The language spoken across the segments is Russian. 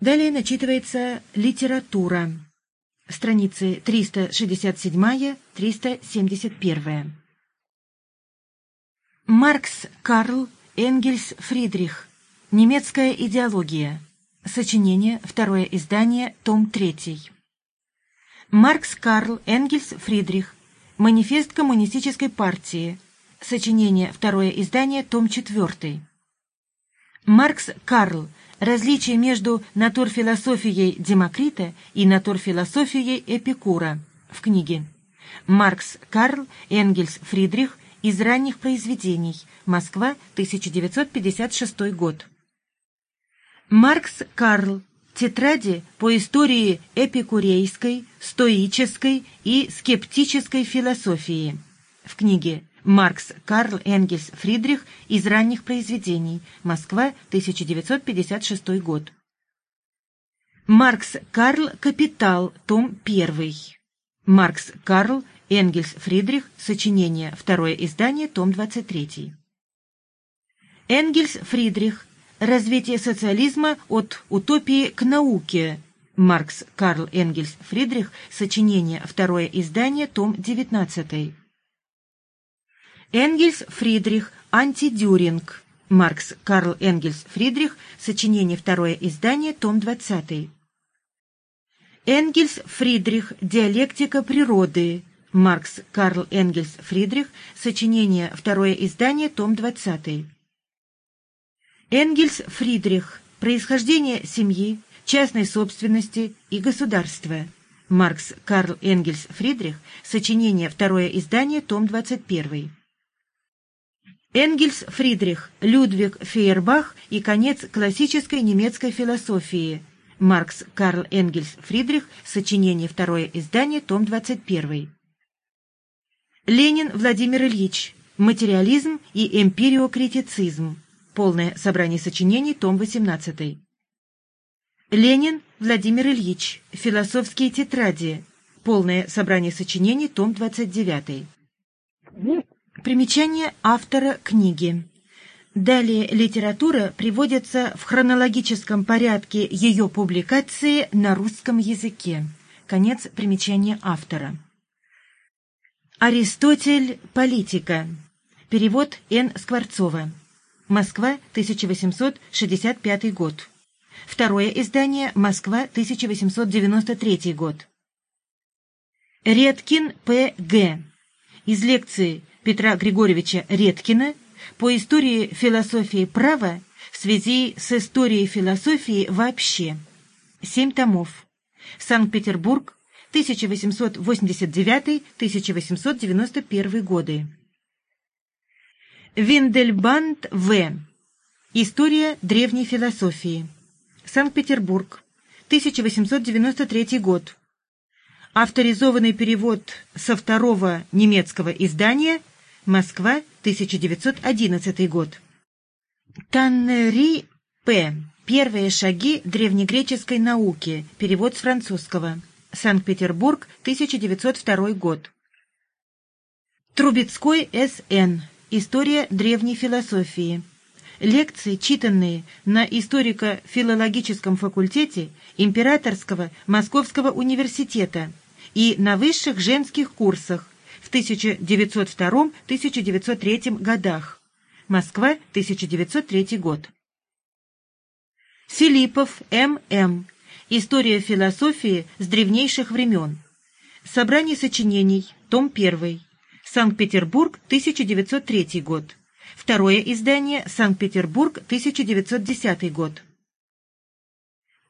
Далее начитывается литература. Страницы 367-371. Маркс Карл Энгельс Фридрих. Немецкая идеология. Сочинение. Второе издание. Том 3. Маркс Карл Энгельс Фридрих. Манифест коммунистической партии. Сочинение. Второе издание. Том 4. Маркс Карл. Различие между натурфилософией Демокрита и натурфилософией Эпикура. В книге. Маркс Карл Энгельс Фридрих из ранних произведений. Москва, 1956 год. Маркс Карл. Тетради по истории эпикурейской, стоической и скептической философии. В книге Маркс Карл Энгельс Фридрих из ранних произведений. Москва, 1956 год. Маркс Карл Капитал, том 1. Маркс Карл Энгельс Фридрих, сочинение, второе издание, том 23. Энгельс Фридрих, развитие социализма от утопии к науке. Маркс Карл Энгельс Фридрих, сочинение, второе издание, том 19. Энгельс Фридрих, антидюринг. Маркс Карл Энгельс Фридрих, сочинение, второе издание, том 20. Энгельс Фридрих, диалектика природы. Маркс Карл Энгельс Фридрих, сочинение, второе издание, том 20. Энгельс Фридрих, происхождение семьи, частной собственности и государства. Маркс Карл Энгельс Фридрих, сочинение, второе издание, том 21. Энгельс Фридрих, Людвиг Фейербах и конец классической немецкой философии. Маркс Карл Энгельс Фридрих, сочинение, второе издание, том 21. Ленин Владимир Ильич. Материализм и эмпириокритицизм. Полное собрание сочинений, том 18. Ленин Владимир Ильич. Философские тетради. Полное собрание сочинений, том 29. Примечание автора книги. Далее литература приводится в хронологическом порядке ее публикации на русском языке. Конец примечания автора. Аристотель. Политика. Перевод Н. Скворцова. Москва, 1865 год. Второе издание. Москва, 1893 год. Редкин П.Г. Из лекции Петра Григорьевича Редкина по истории философии права в связи с историей философии вообще. Семь томов. Санкт-Петербург, 1889-1891 годы. Виндельбанд В. История древней философии. Санкт-Петербург, 1893 год. Авторизованный перевод со второго немецкого издания Москва, 1911 год. Таннери П. Первые шаги древнегреческой науки. Перевод с французского. Санкт-Петербург, 1902 год. Трубецкой С.Н. История древней философии. Лекции, читанные на историко-филологическом факультете Императорского Московского университета и на высших женских курсах в 1902-1903 годах. Москва, 1903 год. Филиппов М.М. История философии с древнейших времен. Собрание сочинений. Том 1. Санкт-Петербург, 1903 год. Второе издание. Санкт-Петербург, 1910 год.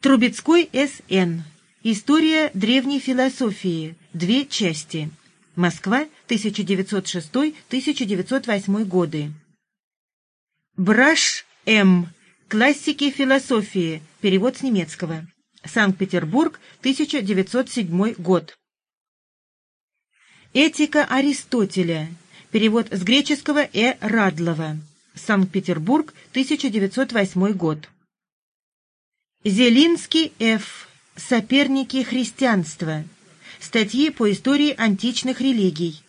Трубецкой С.Н. История древней философии. Две части. Москва, 1906-1908 годы. Браш М. Классики философии. Перевод с немецкого. Санкт-Петербург, 1907 год. Этика Аристотеля. Перевод с греческого Э. Радлова. Санкт-Петербург, 1908 год. Зелинский Ф. Соперники христианства. Статьи по истории античных религий.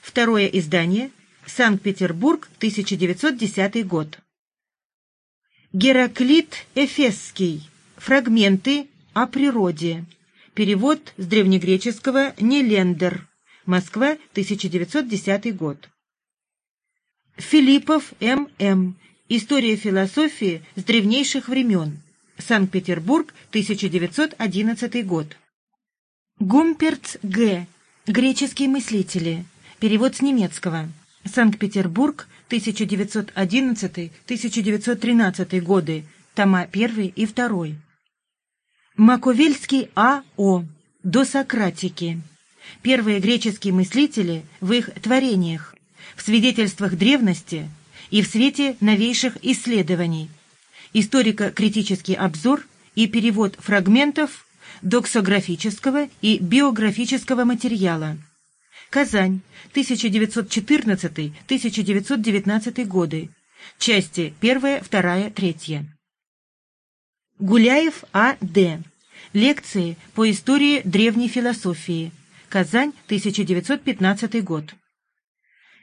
Второе издание. Санкт-Петербург, 1910 год. Гераклит Эфесский. Фрагменты о природе. Перевод с древнегреческого «Нелендер». Москва, 1910 год. Филиппов М.М. История философии с древнейших времен. Санкт-Петербург, 1911 год. Гумперц Г. Греческие мыслители. Перевод с немецкого. Санкт-Петербург, 1911-1913 годы. Тома 1 и 2. Маковельский А.О. Досократики. Первые греческие мыслители в их творениях, в свидетельствах древности и в свете новейших исследований. Историко-критический обзор и перевод фрагментов доксографического и биографического материала. Казань, 1914-1919 годы. Части 1, 2, 3. Гуляев А.Д. Лекции по истории древней философии. Казань, 1915 год.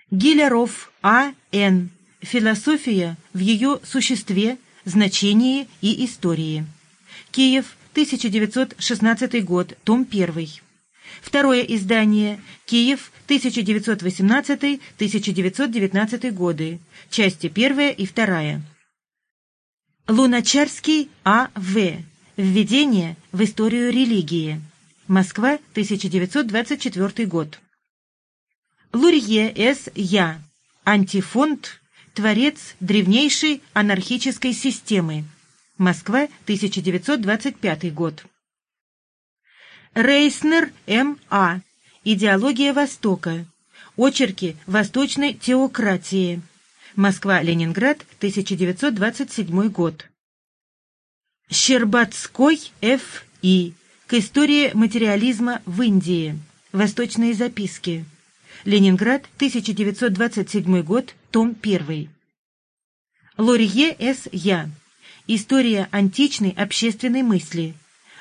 Гиляров А.Н. Философия в ее существе, значении и истории. Киев, 1916 год, том 1. Второе издание. Киев, 1918-1919 годы. Части 1 и 2. Луначарский А.В. Введение в историю религии. Москва, 1924 год. Лурье С. Я. Антифонд. Творец древнейшей анархической системы. Москва, 1925 год. Рейснер М.А. Идеология Востока. Очерки восточной теократии. Москва-Ленинград, 1927 год. Щербатской Ф.И. К истории материализма в Индии. Восточные записки. Ленинград, 1927 год, том 1. Лорье С. Я. История античной общественной мысли.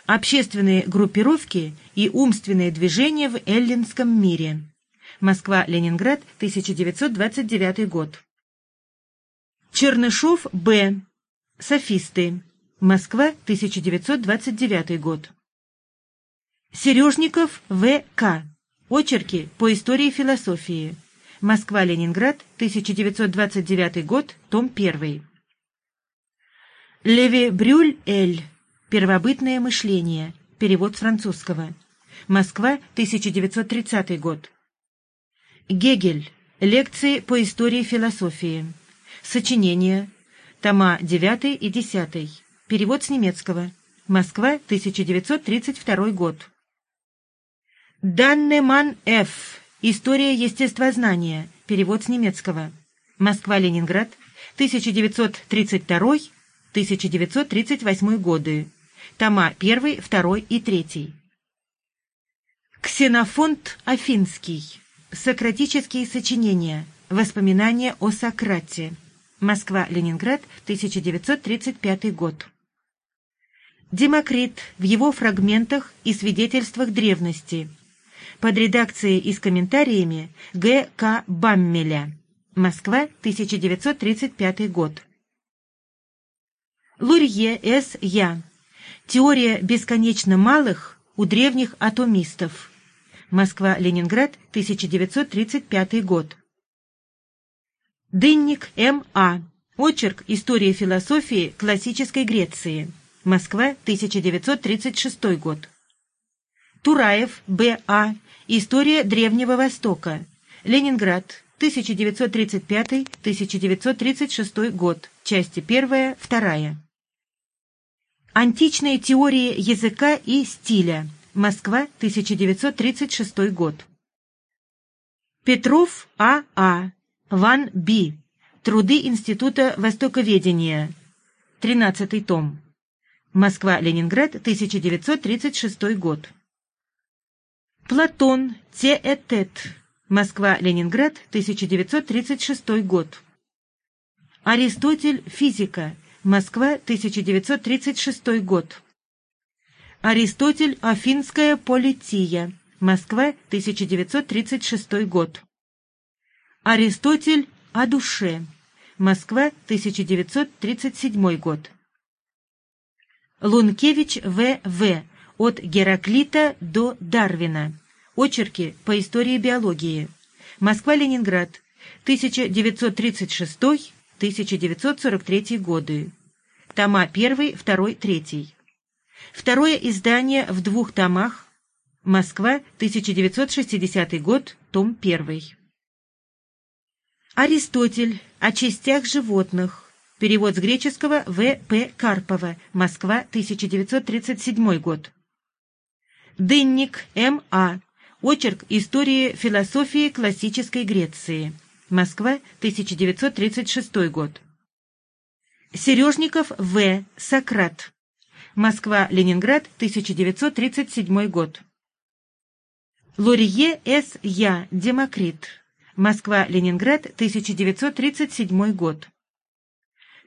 Общественные группировки и умственные движения в эллинском мире. Москва-Ленинград, 1929 год. Чернышов Б. Софисты. Москва, 1929 год. Сережников В.К. Очерки по истории философии. Москва-Ленинград, 1929 год, том 1. Леви Брюль Эль. Первобытное мышление. Перевод с французского. Москва, 1930 год. Гегель. Лекции по истории философии. Сочинения. Тома 9 и 10. Перевод с немецкого. Москва, 1932 год. Даннеман Ф. История естествознания. Перевод с немецкого. Москва-Ленинград, 1932-1938 годы. Тома 1, 2 и 3. Ксенофонт Афинский. Сократические сочинения. Воспоминания о Сократе. Москва-Ленинград, 1935 год. Демокрит в его фрагментах и свидетельствах древности. Под редакцией и с комментариями Г. К. Баммеля. Москва, 1935 год. Лурье С. Я. Теория бесконечно малых у древних атомистов. Москва-Ленинград, 1935 год. Дынник М.А. Очерк «История философии классической Греции». Москва, 1936 год. Тураев Б.А. История Древнего Востока. Ленинград, 1935-1936 год. Части 1, 2. Античные теории языка и стиля. Москва, 1936 год. Петров А.А. Ван Би. Труды Института Востоковедения. 13 том. Москва-Ленинград, 1936 год. Платон Теэтет. Москва-Ленинград, 1936 год. Аристотель Физика. Москва, 1936 год. Аристотель Афинская полития. Москва, 1936 год. Аристотель о душе. Москва, 1937 год. Лункевич В.В. От Гераклита до Дарвина. Очерки по истории биологии. Москва-Ленинград. 1936-1943 годы. Тома 1, 2, 3. Второе издание в двух томах. Москва, 1960 год, том 1. Аристотель. О частях животных. Перевод с греческого В. П. Карпова. Москва, 1937 год. Дынник М. А. Очерк истории философии классической Греции. Москва, 1936 год. Сережников В. Сократ. Москва, Ленинград, 1937 год. Лорье С. Я. Демокрит. Москва, Ленинград, 1937 год.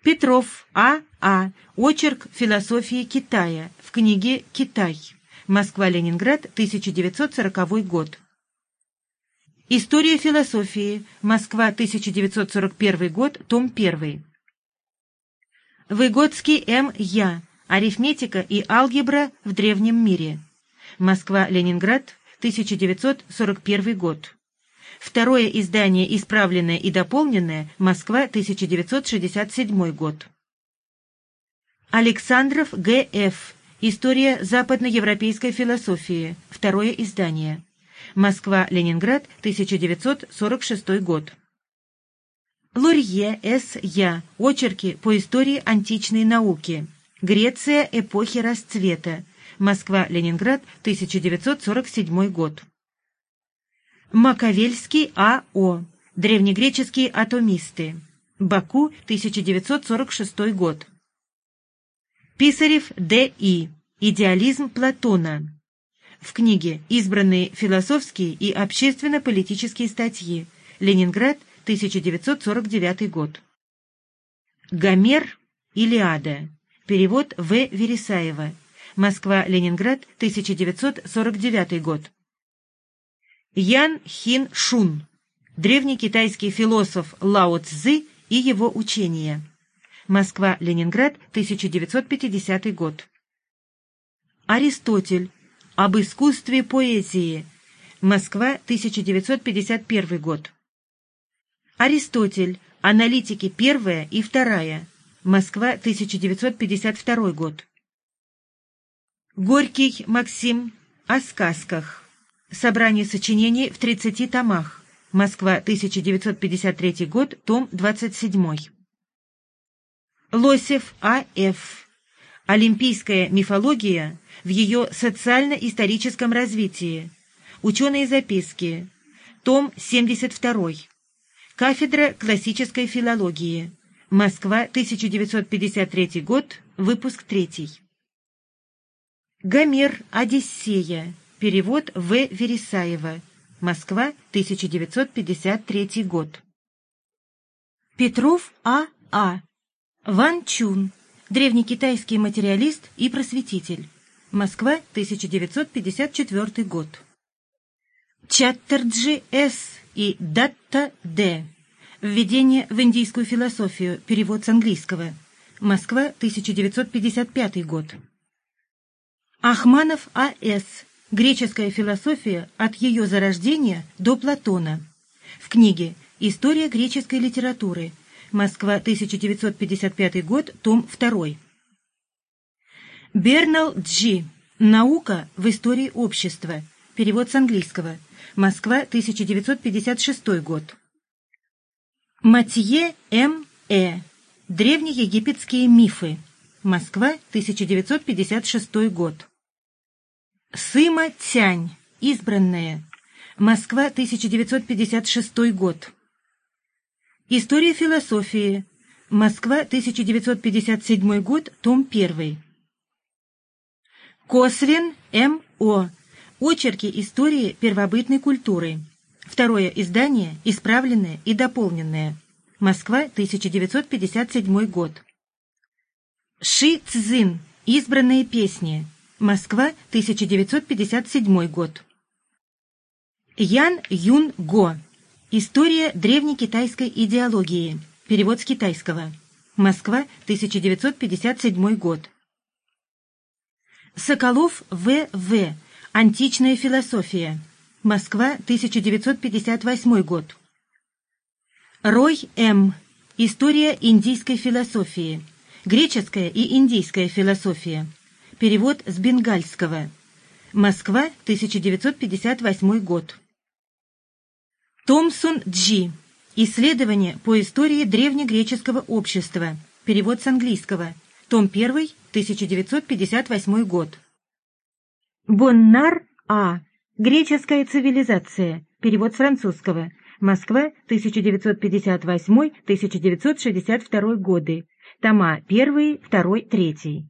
Петров А. А. Очерк философии Китая в книге «Китай». Москва-Ленинград, 1940 год. История философии. Москва, 1941 год, том 1. Выгодский М. Я. Арифметика и алгебра в древнем мире. Москва-Ленинград, 1941 год. Второе издание исправленное и дополненное. Москва, 1967 год. Александров Г.Ф. История западноевропейской философии. Второе издание. Москва-Ленинград, 1946 год. Лурье С. Я. Очерки по истории античной науки. Греция эпохи расцвета. Москва-Ленинград, 1947 год. Маковельский А.О. Древнегреческие атомисты. Баку, 1946 год. Писарев Д.И. Идеализм Платона. В книге «Избранные философские и общественно-политические статьи. Ленинград, 1949 год». Гомер Илиада. Перевод В. Вересаева. Москва-Ленинград, 1949 год. Ян Хин Шун. Древний китайский философ Лао Цзы и его учения. Москва-Ленинград, 1950 год. Аристотель. Об искусстве поэзии. Москва, 1951 год. Аристотель. Аналитики первая и вторая. Москва, 1952 год. Горький Максим. О сказках. Собрание сочинений в 30 томах. Москва, 1953 год, том 27. Лосев А.Ф. Олимпийская мифология в ее социально-историческом развитии. Ученые записки. Том 72. Кафедра классической филологии. Москва, 1953 год, выпуск 3. Гомер, Одиссея. Перевод В. Вересаева. Москва, 1953 год. Петров А. А. Ван Чун, древнекитайский материалист и просветитель. Москва, 1954 год. Чаттерджи С. и Датта Д. Введение в индийскую философию. Перевод с английского. Москва, 1955 год. Ахманов А.С. Греческая философия от ее зарождения до Платона. В книге «История греческой литературы» Москва, 1955 год, том 2. Бернал Джи. Наука в истории общества. Перевод с английского. Москва, 1956 год. Матье М. Э. Древнеегипетские мифы. Москва, 1956 год. Сыма Тянь. Избранная. Москва, 1956 год. История философии. Москва, 1957 год, том 1. Косвин М.О. Очерки истории первобытной культуры. Второе издание, исправленное и дополненное. Москва, 1957 год. Ши Цзин. Избранные песни. Москва, 1957 год. Ян Юн Го. История древнекитайской идеологии. Перевод с китайского. Москва, 1957 год. Соколов В.В. Античная философия. Москва, 1958 год. Рой М. История индийской философии. Греческая и индийская философия. Перевод с бенгальского. Москва, 1958 год. Томсон Джи. Исследование по истории древнегреческого общества. Перевод с английского. Том 1, 1958 год. Боннар А. Греческая цивилизация. Перевод с французского. Москва, 1958-1962 годы. Тома 1, 2, 3.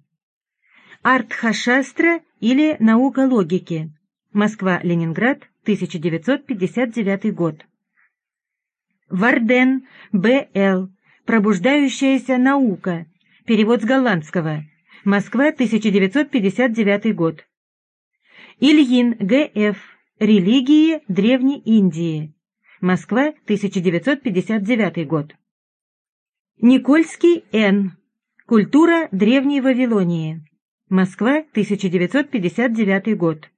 Артхашастра или наука логики. Москва-Ленинград, 1959 год. Варден, Б.Л. Пробуждающаяся наука. Перевод с голландского. Москва, 1959 год. Ильин, Г.Ф. Религии Древней Индии. Москва, 1959 год. Никольский, Н. Культура Древней Вавилонии. Москва, 1959 год.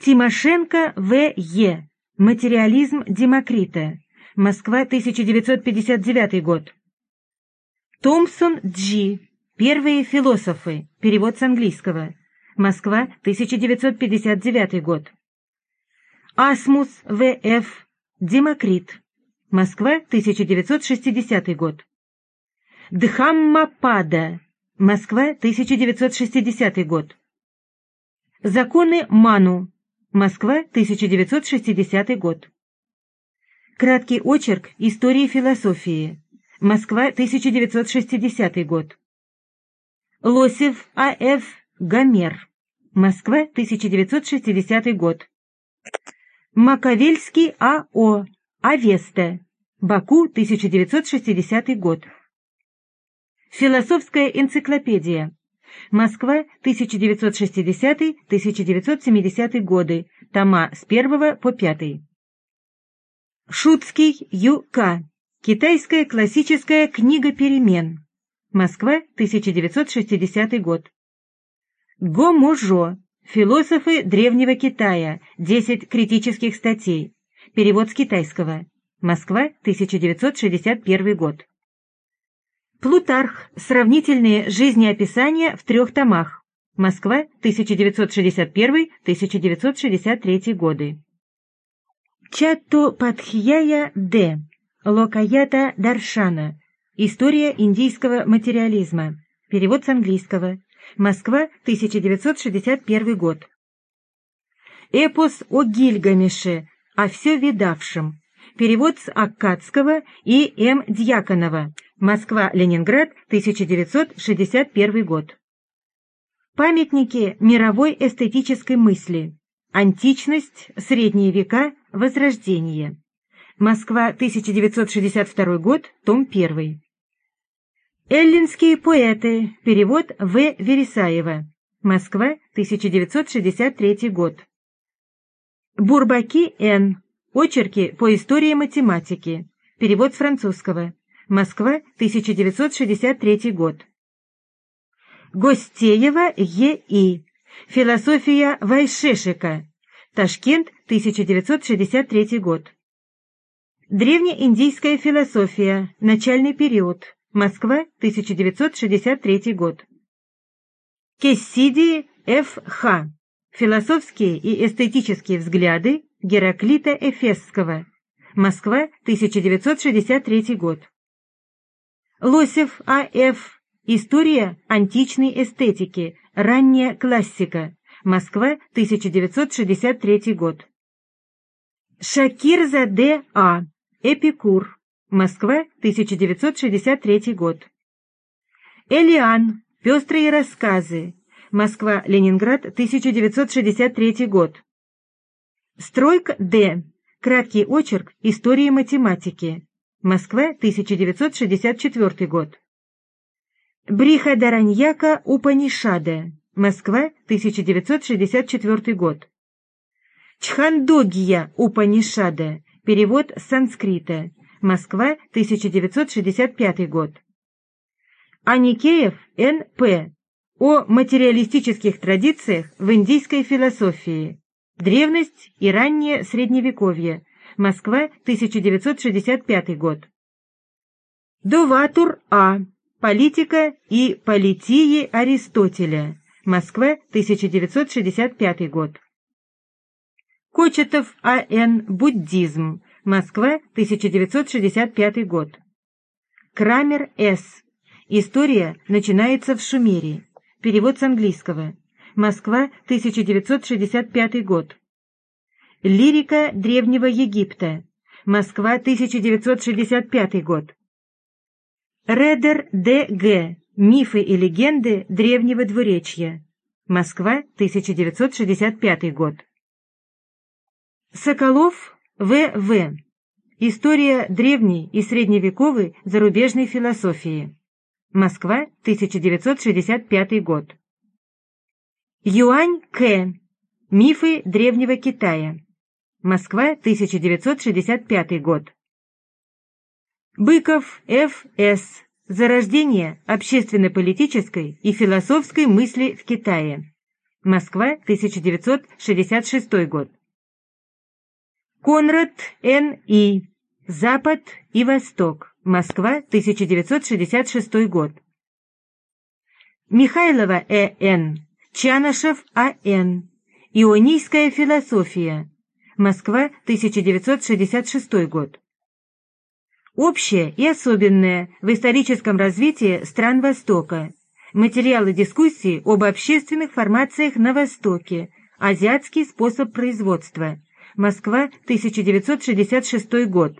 Тимошенко, В.Е. Материализм Демокрита. Москва, 1959 год. Томпсон, Джи. Первые философы. Перевод с английского. Москва, 1959 год. Асмус, В.Ф. Демокрит. Москва, 1960 год. Дхаммапада. Москва, 1960 год. Законы Ману. Москва, 1960 год. Краткий очерк истории философии. Москва, 1960 год. Лосев А.Ф. Гомер. Москва, 1960 год. Маковельский А.О. Авеста. Баку, 1960 год. Философская энциклопедия. Москва, 1960-1970 годы. Тома с 1 по 5. Шутский Ю.К. Китайская классическая книга перемен. Москва, 1960 год. Го-Можо. Философы Древнего Китая. 10 критических статей. Перевод с китайского. Москва, 1961 год. Плутарх. Сравнительные жизнеописания в трех томах. Москва, 1961-1963 годы. Чатто Патхьяя Д. Локаята Даршана. История индийского материализма. Перевод с английского. Москва, 1961 год. Эпос о Гильгамеше, о все видавшем. Перевод с Аккадского и М. Дьяконова. Москва-Ленинград, 1961 год. Памятники мировой эстетической мысли. Античность, средние века, возрождение. Москва, 1962 год, том 1. Эллинские поэты. Перевод В. Вересаева. Москва, 1963 год. Бурбаки Н. Очерки по истории математики. Перевод с французского. Москва, 1963 год. Гостеева Е.И. Философия Вайшешика. Ташкент, 1963 год. Древнеиндийская философия. Начальный период. Москва, 1963 год. Кессиди Ф.Х. Философские и эстетические взгляды Гераклита Эфесского. Москва, 1963 год. Лосев А.Ф. История античной эстетики. Ранняя классика. Москва, 1963 год. Шакирзаде А. Эпикур. Москва, 1963 год. Элиан. Пестрые рассказы. Москва, Ленинград, 1963 год. Стройк Д. Краткий очерк истории математики. Москва, 1964 год. Брихадараньяка Упанишада. Москва, 1964 год. Чхандогия Упанишада. Перевод с санскрита. Москва, 1965 год. Аникеев Н.П. О материалистических традициях в индийской философии. Древность и раннее Средневековье. Москва, 1965 год. Доватур А. Политика и политии Аристотеля. Москва, 1965 год. Кочетов А.Н. Буддизм. Москва, 1965 год. Крамер С. История начинается в Шумере. Перевод с английского. Москва, 1965 год. Лирика Древнего Египта. Москва, 1965 год. Редер Д. Г. Мифы и легенды древнего двуречья. Москва, 1965 год. Соколов В. В. История древней и средневековой зарубежной философии. Москва, 1965 год. Юань К. Мифы древнего Китая. Москва, 1965 год. Быков Ф. С. Зарождение общественно-политической и философской мысли в Китае. Москва, 1966 год. Конрад Н. И. Запад и Восток. Москва, 1966 год. Михайлова Э. Н. Чанышев А. Н. Ионийская философия. Москва, 1966 год общее и особенное в историческом развитии стран Востока, материалы дискуссии об общественных формациях на Востоке, азиатский способ производства, Москва, 1966 год.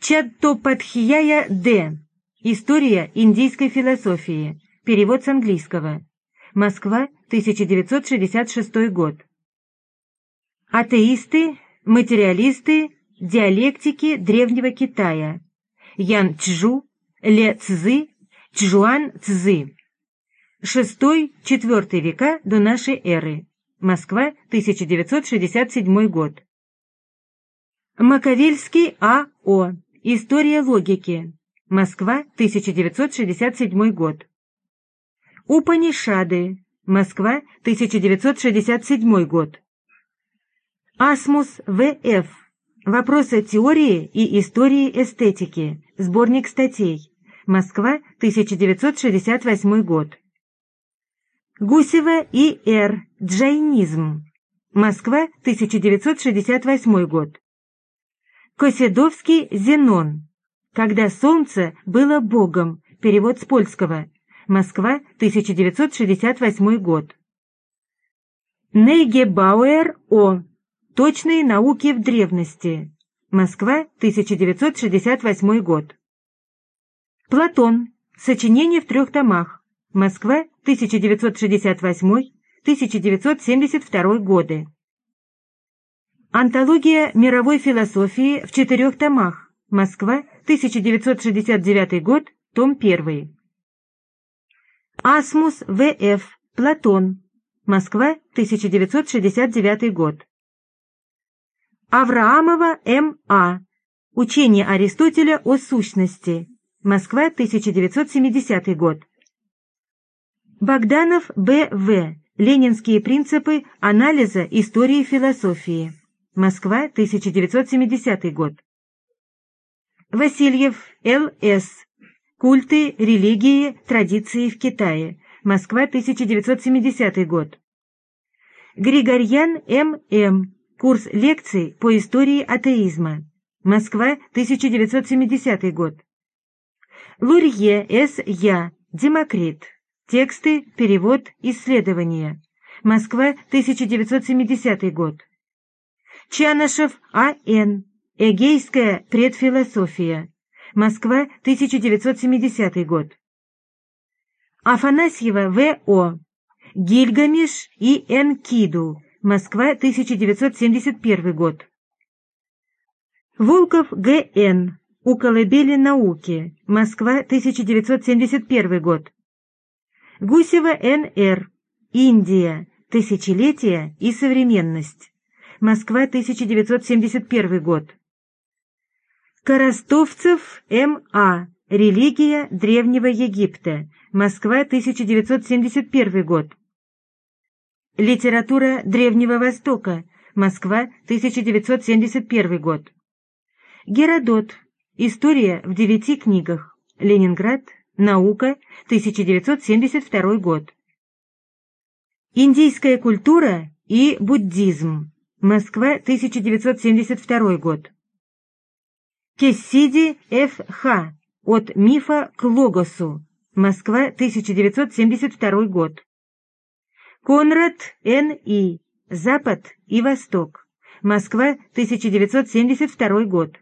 Чаттопадхияя Д. История индийской философии. Перевод с английского. Москва, 1966 год. Атеисты, материалисты Диалектики Древнего Китая. Ян Чжу, Ле Цзы, Чжуан Цзы. Шестой-четвертый века до нашей эры. Москва, 1967 год. Маковельский А.О. История логики. Москва, 1967 год. Упанишады. Москва, 1967 год. Асмус В.Ф. Вопросы теории и истории эстетики. Сборник статей. Москва, 1968 год. Гусева и Р. Джайнизм. Москва, 1968 год. Коседовский Зенон. Когда солнце было богом. Перевод с польского. Москва, 1968 год. Нейгебауэр О. Точные науки в древности. Москва, 1968 год. Платон. Сочинение в трех томах. Москва, 1968-1972 годы. Антология мировой философии в четырех томах. Москва, 1969 год, том 1. Асмус В.Ф. Платон. Москва, 1969 год. Авраамова М.А. Учение Аристотеля о сущности. Москва, 1970 год. Богданов Б.В. Ленинские принципы анализа истории философии. Москва, 1970 год. Васильев Л.С. Культы, религии, традиции в Китае. Москва, 1970 год. Григорьян М.М. Курс лекций по истории атеизма. Москва, 1970 год. Лурье С. Я. Демокрит. Тексты, перевод, исследования. Москва, 1970 год. Чанышев А. Н. Эгейская предфилософия. Москва, 1970 год. Афанасьева В. О. Гильгамиш и Энкиду. Москва, 1971 год. Волков Г.Н. У колыбели науки. Москва, 1971 год. Гусева Н.Р. Индия. Тысячелетие и современность. Москва, 1971 год. Коростовцев М.А. Религия Древнего Египта. Москва, 1971 год. Литература Древнего Востока. Москва, 1971 год. Геродот. История в девяти книгах. Ленинград. Наука. 1972 год. Индийская культура и буддизм. Москва, 1972 год. Кессиди Ф. Х. От мифа к логосу. Москва, 1972 год. Конрад Н. И. Запад и Восток. Москва, 1972 год.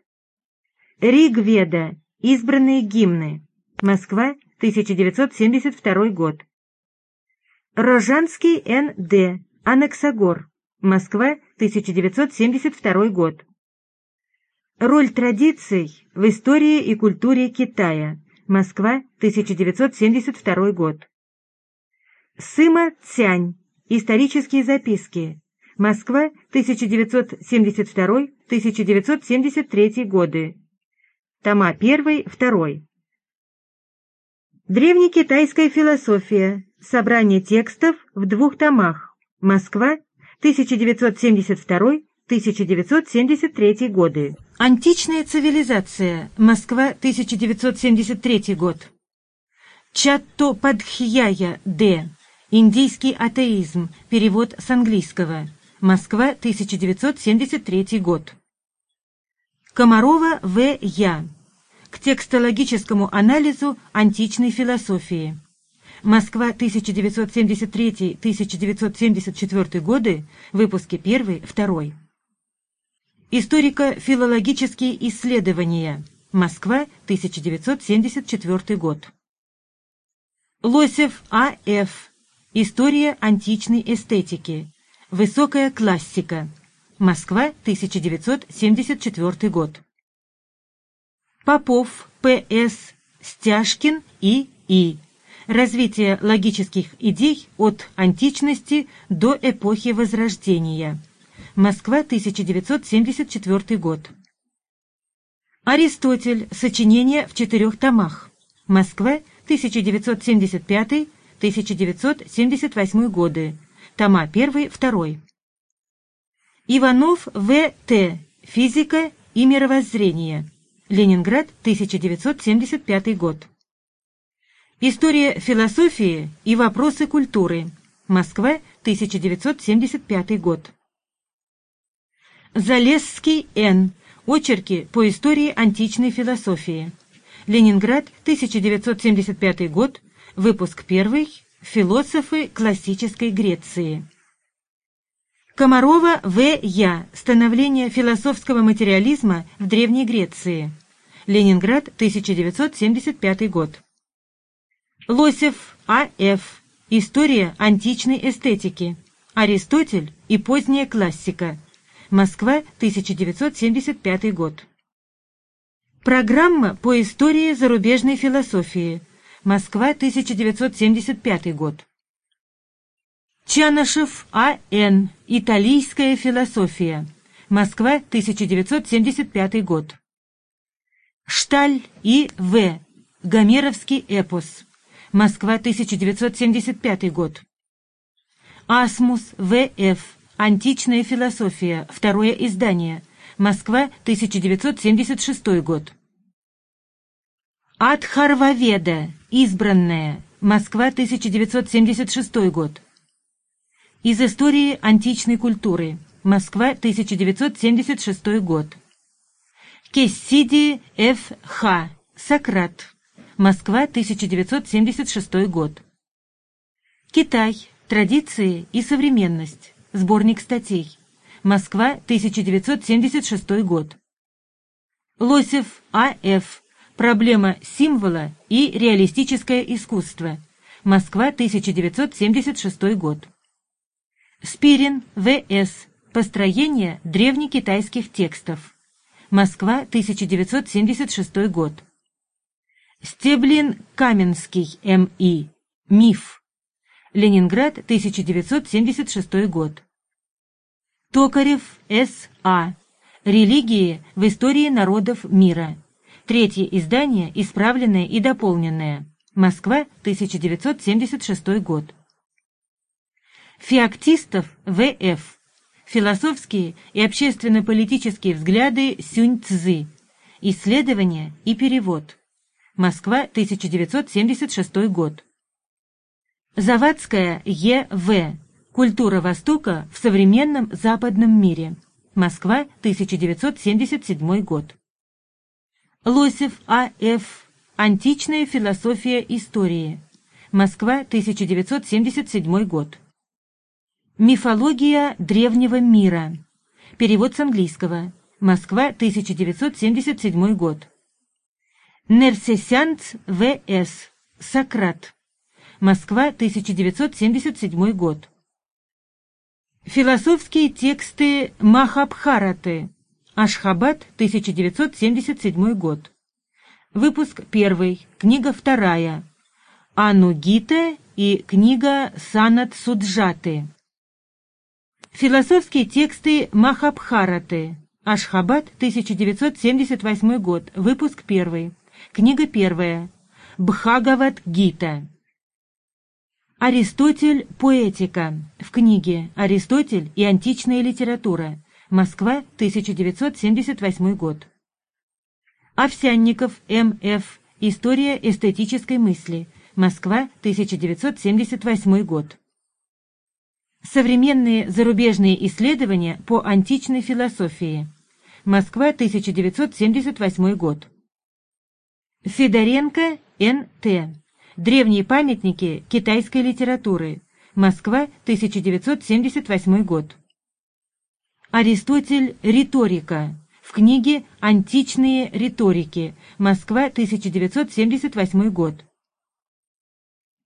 Ригведа. Избранные гимны. Москва, 1972 год. Рожанский Н.Д. Анаксагор. Москва, 1972 год. Роль традиций в истории и культуре Китая. Москва, 1972 год. Сыма Цянь. Исторические записки. Москва, 1972-1973 годы. Тома 1-2. Древнекитайская философия. Собрание текстов в двух томах. Москва, 1972-1973 годы. Античная цивилизация. Москва, 1973 год. Чаттопадхьяя Д. Индийский атеизм. Перевод с английского. Москва, 1973 год. Комарова В. Я. К текстологическому анализу античной философии. Москва, 1973-1974 годы, выпуски 1-2. Историко-филологические исследования. Москва, 1974 год. Лосев А.Ф. История античной эстетики. Высокая классика. Москва, 1974 год. Попов П.С. Стяжкин И. И. Развитие логических идей от античности до эпохи Возрождения. Москва, 1974 год. Аристотель. Сочинение в четырех томах. Москва, 1975-1978 годы. Тома 1-2. Иванов В.Т. Физика и мировоззрение. Ленинград, 1975 год. История философии и вопросы культуры. Москва, 1975 год. Залесский Н. Очерки по истории античной философии. Ленинград, 1975 год. Выпуск 1. Философы классической Греции. Комарова В. Я. Становление философского материализма в Древней Греции. Ленинград, 1975 год. Лосев А. Ф. История античной эстетики. Аристотель и поздняя классика. Москва, 1975 год. Программа по истории зарубежной философии. Москва, 1975 год. Чанышев А.Н. Италийская философия. Москва, 1975 год. Шталь И. В. Гомеровский эпос. Москва, 1975 год. Асмус В.Ф. Античная философия. Второе издание. Москва, 1976 год. Адхарваведа. Избранная. Москва, 1976 год. Из истории античной культуры. Москва, 1976 год. Кессиди Ф. Х. Сократ. Москва, 1976 год. Китай. Традиции и современность. Сборник статей. Москва, 1976 год. Лосев А.Ф. Проблема символа и реалистическое искусство. Москва, 1976 год. Спирин В.С. Построение древнекитайских текстов. Москва, 1976 год. Стеблин Каменский М.И. Миф. Ленинград, 1976 год. Токарев С.А. Религии в истории народов мира. Третье издание, исправленное и дополненное. Москва, 1976 год. Феоктистов В.Ф. Философские и общественно-политические взгляды Сюнь-Цзы. Исследование и перевод. Москва, 1976 год. Завадская Е.В. Культура Востока в современном западном мире. Москва, 1977 год. Лосев А.Ф. Античная философия истории. Москва, 1977 год. Мифология древнего мира. Перевод с английского. Москва, 1977 год. Нерсесянц В.С. Сократ. Москва, 1977 год. Философские тексты Махабхараты. Ашхабад, 1977 год. Выпуск 1, книга 2. Анугита и книга Санат Суджаты. Философские тексты Махабхараты. Ашхабад, 1978 год. Выпуск 1. Книга 1. Бхагават Гита. Аристотель «Поэтика» в книге «Аристотель и античная литература». Москва, 1978 год. Овсянников М.Ф. История эстетической мысли. Москва, 1978 год. Современные зарубежные исследования по античной философии. Москва, 1978 год. Федоренко, Н.Т. Древние памятники китайской литературы. Москва, 1978 год. Аристотель «Риторика» в книге «Античные риторики». Москва, 1978 год.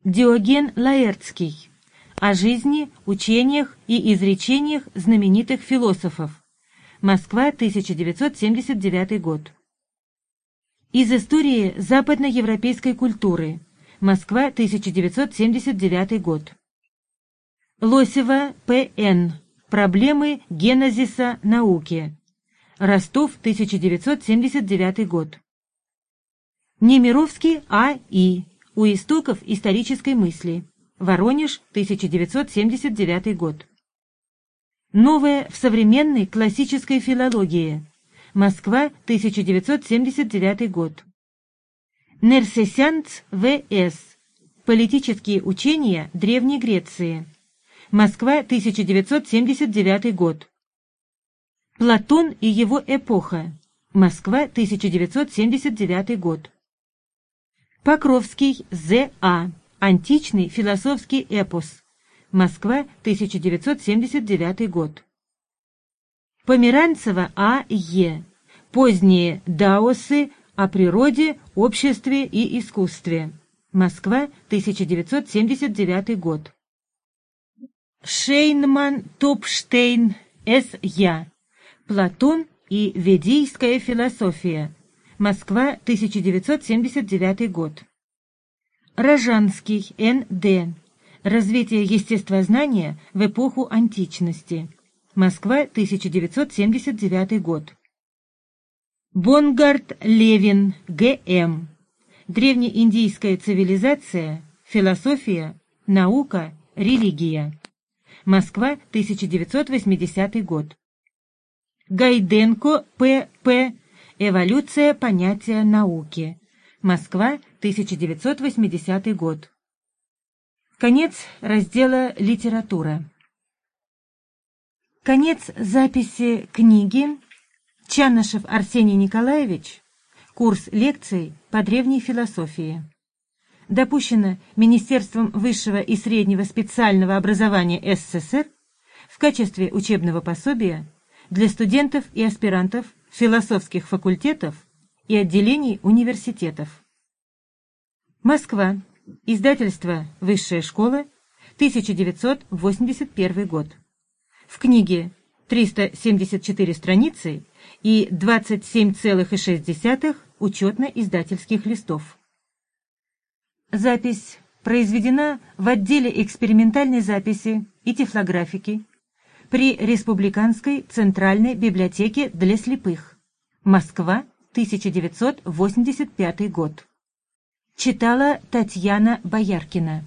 Диоген Лаэртский о жизни, учениях и изречениях знаменитых философов. Москва, 1979 год. Из истории западноевропейской культуры. Москва, 1979 год. Лосева, П.Н. Проблемы генезиса науки. Ростов, 1979 год. Немировский А.И. У истоков исторической мысли. Воронеж, 1979 год. Новое в современной классической филологии. Москва, 1979 год. Нерсесянц В.С. Политические учения Древней Греции. Москва, 1979 год. Платон и его эпоха. Москва, 1979 год. Покровский З.А. Античный философский эпос. Москва, 1979 год. Померанцева А.Е. Поздние даосы о природе, обществе и искусстве. Москва, 1979 год. Шейнман Топштейн С.Я. Платон и ведийская философия. Москва, 1979 год. Рожанский, Н.Д. Развитие естествознания в эпоху античности. Москва, 1979 год. Бонгард Левин, Г.М. Древнеиндийская цивилизация, философия, наука, религия. Москва, 1980 год. Гайденко, П.П. Эволюция понятия науки. Москва, 1980 год. Конец раздела «Литература». Конец записи книги Чанышев Арсений Николаевич «Курс лекций по древней философии». Допущено Министерством высшего и среднего специального образования СССР в качестве учебного пособия для студентов и аспирантов философских факультетов и отделений университетов. Москва. Издательство «Высшая школа», 1981 год. В книге 374 страницы и 27,6 учетно-издательских листов. Запись произведена в отделе экспериментальной записи и тифлографики при Республиканской Центральной библиотеке для слепых. Москва, 1985 год. Читала Татьяна Бояркина.